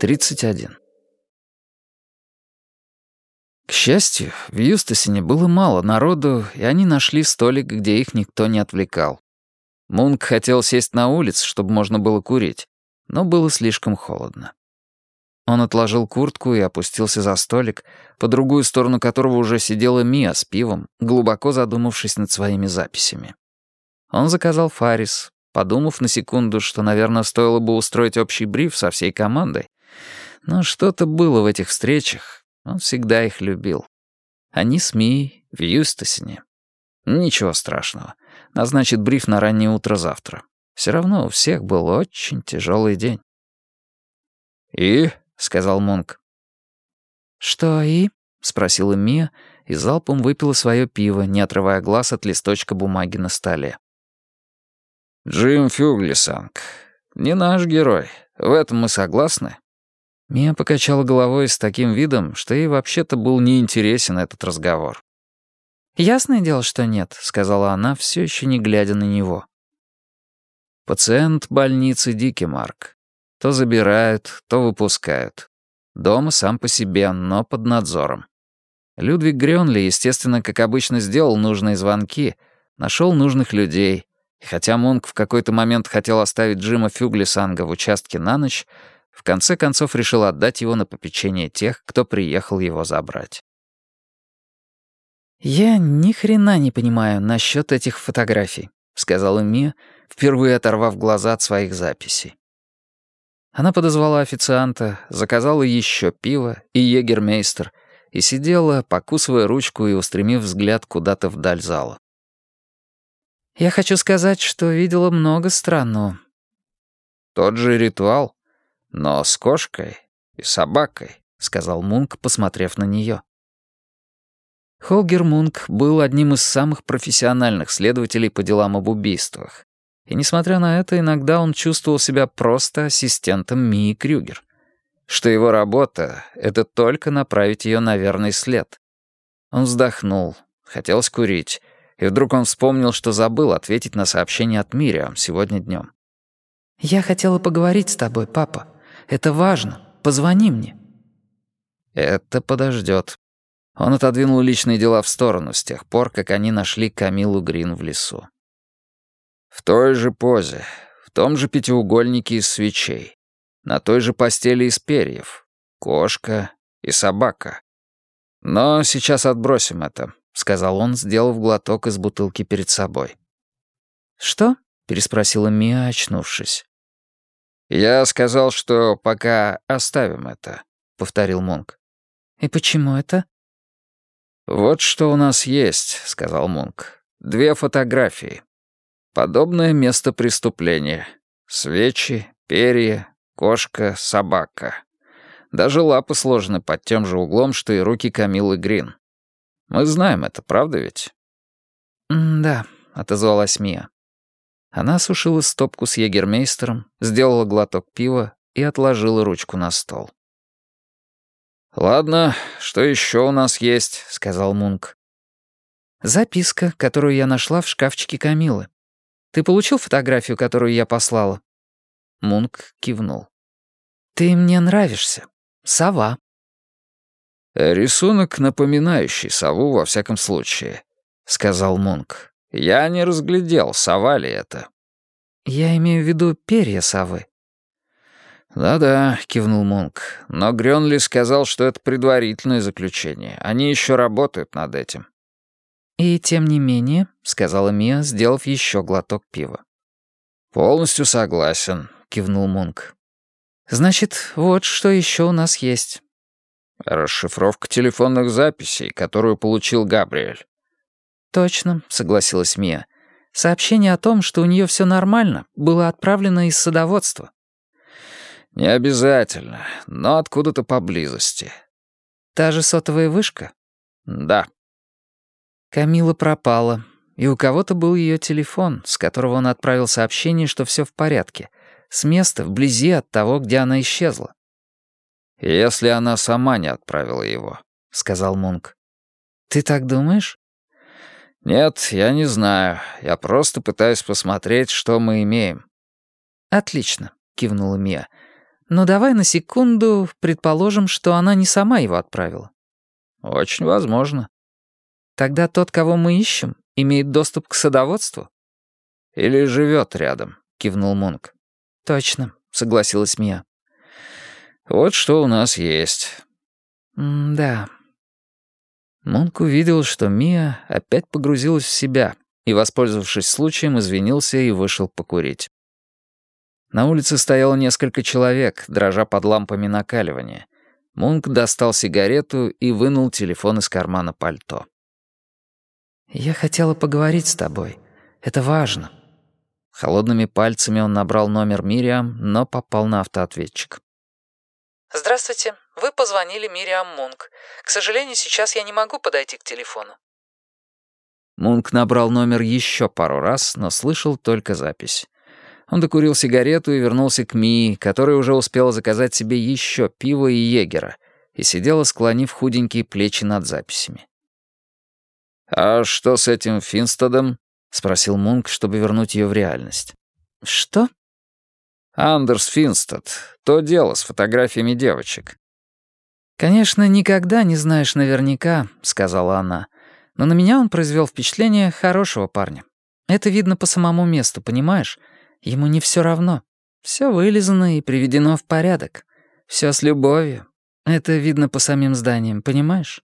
31. К счастью, в Юстасине было мало народу, и они нашли столик, где их никто не отвлекал. Мунк хотел сесть на улице, чтобы можно было курить, но было слишком холодно. Он отложил куртку и опустился за столик, по другую сторону которого уже сидела Мия с пивом, глубоко задумавшись над своими записями. Он заказал Фарис, подумав на секунду, что, наверное, стоило бы устроить общий бриф со всей командой. Но что-то было в этих встречах, он всегда их любил. Они с Мией в Юстасине. Ничего страшного. Назначит бриф на раннее утро завтра. Все равно у всех был очень тяжелый день. «И?» — сказал Монк. «Что и?» — спросила Мия и залпом выпила свое пиво, не отрывая глаз от листочка бумаги на столе. «Джим Фюглисанг. Не наш герой. В этом мы согласны?» Мия покачала головой с таким видом, что ей вообще-то был неинтересен этот разговор. «Ясное дело, что нет», — сказала она, все еще не глядя на него. «Пациент больницы Дикий Марк. То забирают, то выпускают. Дома сам по себе, но под надзором. Людвиг Грёнли, естественно, как обычно, сделал нужные звонки, нашел нужных людей. Хотя Мунк в какой-то момент хотел оставить Джима Фюглисанга в участке на ночь, в конце концов решил отдать его на попечение тех, кто приехал его забрать. «Я ни хрена не понимаю насчет этих фотографий», — сказала Мия, впервые оторвав глаза от своих записей. Она подозвала официанта, заказала еще пиво и егермейстер и сидела, покусывая ручку и устремив взгляд куда-то вдаль зала. «Я хочу сказать, что видела много странного». «Тот же ритуал, но с кошкой и собакой», — сказал Мунк, посмотрев на нее. Холгер Мунк был одним из самых профессиональных следователей по делам об убийствах. И несмотря на это, иногда он чувствовал себя просто ассистентом Мии Крюгер. Что его работа — это только направить ее на верный след. Он вздохнул, хотел скурить, и вдруг он вспомнил, что забыл ответить на сообщение от Мириам сегодня днем. «Я хотела поговорить с тобой, папа. Это важно. Позвони мне». «Это подождет». Он отодвинул личные дела в сторону с тех пор, как они нашли Камилу Грин в лесу. В той же позе, в том же пятиугольнике из свечей, на той же постели из перьев, кошка и собака. Но сейчас отбросим это, сказал он, сделав глоток из бутылки перед собой. Что? переспросила Мия, очнувшись. Я сказал, что пока оставим это, повторил Мунк. И почему это? Вот что у нас есть, сказал Мунк. Две фотографии. Подобное место преступления. Свечи, перья, кошка, собака. Даже лапы сложены под тем же углом, что и руки Камилы Грин. Мы знаем это, правда ведь? «Да», — отозвалась Мия. Она осушила стопку с егермейстером, сделала глоток пива и отложила ручку на стол. «Ладно, что еще у нас есть?» — сказал Мунк. «Записка, которую я нашла в шкафчике Камилы. Ты получил фотографию, которую я послала?» Мунк кивнул. «Ты мне нравишься. Сова». «Рисунок, напоминающий сову во всяком случае», — сказал Мунк. «Я не разглядел, сова ли это». «Я имею в виду перья совы». «Да-да», — кивнул Мунк. «Но Грёнли сказал, что это предварительное заключение. Они еще работают над этим». «И тем не менее», — сказала Мия, сделав еще глоток пива. «Полностью согласен», — кивнул Мунк. «Значит, вот что еще у нас есть». «Расшифровка телефонных записей, которую получил Габриэль». «Точно», — согласилась Мия. «Сообщение о том, что у нее все нормально, было отправлено из садоводства». «Не обязательно, но откуда-то поблизости». «Та же сотовая вышка?» «Да». Камила пропала, и у кого-то был ее телефон, с которого он отправил сообщение, что все в порядке, с места вблизи от того, где она исчезла. «Если она сама не отправила его», — сказал Мунк. «Ты так думаешь?» «Нет, я не знаю. Я просто пытаюсь посмотреть, что мы имеем». «Отлично. кивнула Мия. «Но давай на секунду предположим, что она не сама его отправила». «Очень возможно». «Тогда тот, кого мы ищем, имеет доступ к садоводству?» «Или живет рядом», — кивнул Мунк. «Точно», — согласилась Мия. «Вот что у нас есть». «Да». Мунк увидел, что Мия опять погрузилась в себя и, воспользовавшись случаем, извинился и вышел покурить. На улице стояло несколько человек, дрожа под лампами накаливания. Мунк достал сигарету и вынул телефон из кармана пальто. «Я хотела поговорить с тобой. Это важно». Холодными пальцами он набрал номер Мириам, но попал на автоответчик. «Здравствуйте. Вы позвонили Мириам Мунк. К сожалению, сейчас я не могу подойти к телефону». Мунк набрал номер еще пару раз, но слышал только запись. Он докурил сигарету и вернулся к Мии, которая уже успела заказать себе еще пиво и егера, и сидела, склонив худенькие плечи над записями. «А что с этим Финстедом?» — спросил Мунк, чтобы вернуть ее в реальность. «Что?» «Андерс Финстед. То дело с фотографиями девочек». «Конечно, никогда не знаешь наверняка», — сказала она. «Но на меня он произвел впечатление хорошего парня. Это видно по самому месту, понимаешь? Ему не все равно. Все вылизано и приведено в порядок. Все с любовью. Это видно по самим зданиям, понимаешь?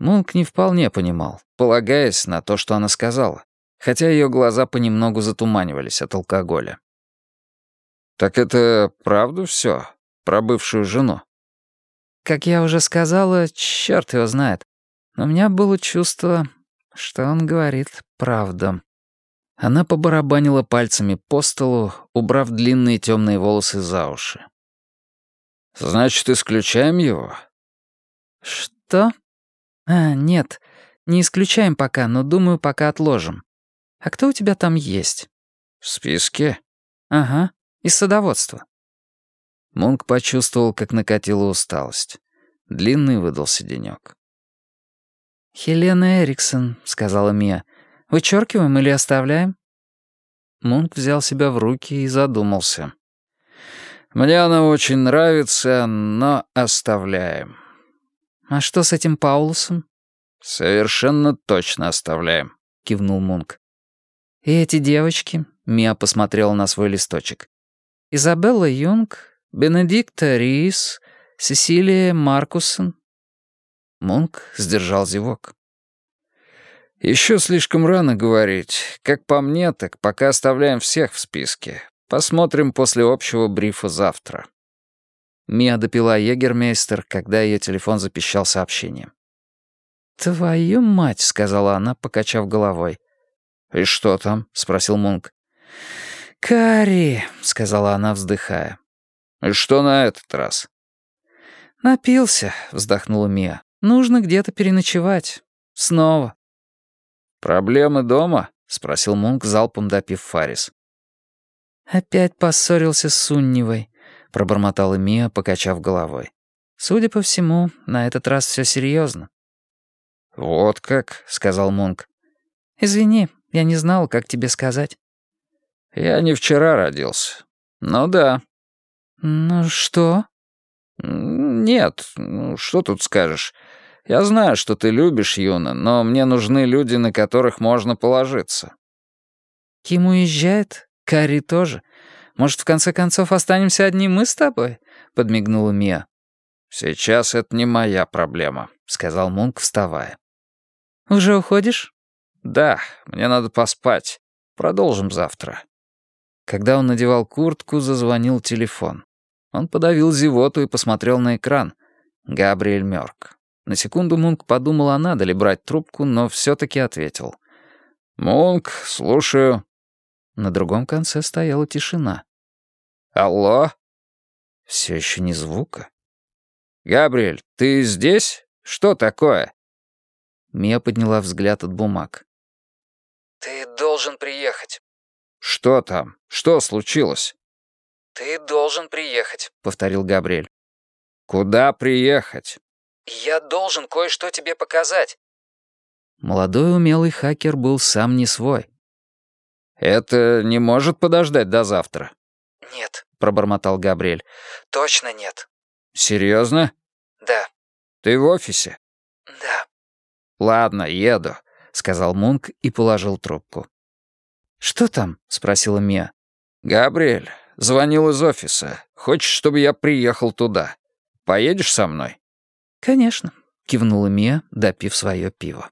Мунк не вполне понимал, полагаясь на то, что она сказала, хотя ее глаза понемногу затуманивались от алкоголя. «Так это правда все Про бывшую жену?» «Как я уже сказала, черт его знает. Но у меня было чувство, что он говорит правду». Она побарабанила пальцами по столу, убрав длинные темные волосы за уши. «Значит, исключаем его?» «Что?» «А, нет, не исключаем пока, но, думаю, пока отложим. А кто у тебя там есть?» «В списке?» «Ага, из садоводства». Мунк почувствовал, как накатила усталость. Длинный выдался денёк. «Хелена Эриксон», — сказала Мия. Вычеркиваем или оставляем?» Мунк взял себя в руки и задумался. «Мне она очень нравится, но оставляем». «А что с этим Паулусом?» «Совершенно точно оставляем», — кивнул Мунк. «И эти девочки?» — Мия посмотрела на свой листочек. «Изабелла Юнг, Бенедикта Рис, Сесилия Маркусон». Мунк сдержал зевок. Еще слишком рано говорить. Как по мне, так пока оставляем всех в списке. Посмотрим после общего брифа завтра». Мия допила егермейстер, когда ее телефон запищал сообщением. «Твою мать», — сказала она, покачав головой. «И что там?» — спросил Мунк. «Карри», — сказала она, вздыхая. «И что на этот раз?» «Напился», — вздохнула Мия. «Нужно где-то переночевать. Снова». «Проблемы дома?» — спросил Мунк, залпом допив Фарис. «Опять поссорился с Суннивой», — пробормотала Мия, покачав головой. «Судя по всему, на этот раз все серьезно. «Вот как», — сказал Мунк. «Извини, я не знал, как тебе сказать». «Я не вчера родился. Ну да». «Ну что?» «Нет, ну что тут скажешь. Я знаю, что ты любишь Юна, но мне нужны люди, на которых можно положиться». «Ким уезжает? Карри тоже. Может, в конце концов останемся одни мы с тобой?» — подмигнула Мия. «Сейчас это не моя проблема», — сказал Мунк, вставая. «Уже уходишь?» «Да, мне надо поспать. Продолжим завтра». Когда он надевал куртку, зазвонил телефон. Он подавил зевоту и посмотрел на экран. Габриэль Мёрк. На секунду Мунк подумал, а надо ли брать трубку, но все-таки ответил. «Мунк, слушаю». На другом конце стояла тишина. «Алло?» Все еще не звука. «Габриэль, ты здесь? Что такое?» Мия подняла взгляд от бумаг. «Ты должен приехать». «Что там? Что случилось?» «Ты должен приехать», — повторил Габриэль. «Куда приехать?» «Я должен кое-что тебе показать». Молодой умелый хакер был сам не свой. «Это не может подождать до завтра?» «Нет, пробормотал Габриэль. «Точно нет». «Серьезно?» «Да». «Ты в офисе?» «Да». «Ладно, еду», — сказал Мунк и положил трубку. «Что там?» — спросила Мия. «Габриэль, звонил из офиса. Хочешь, чтобы я приехал туда? Поедешь со мной?» «Конечно», — кивнула Мия, допив свое пиво.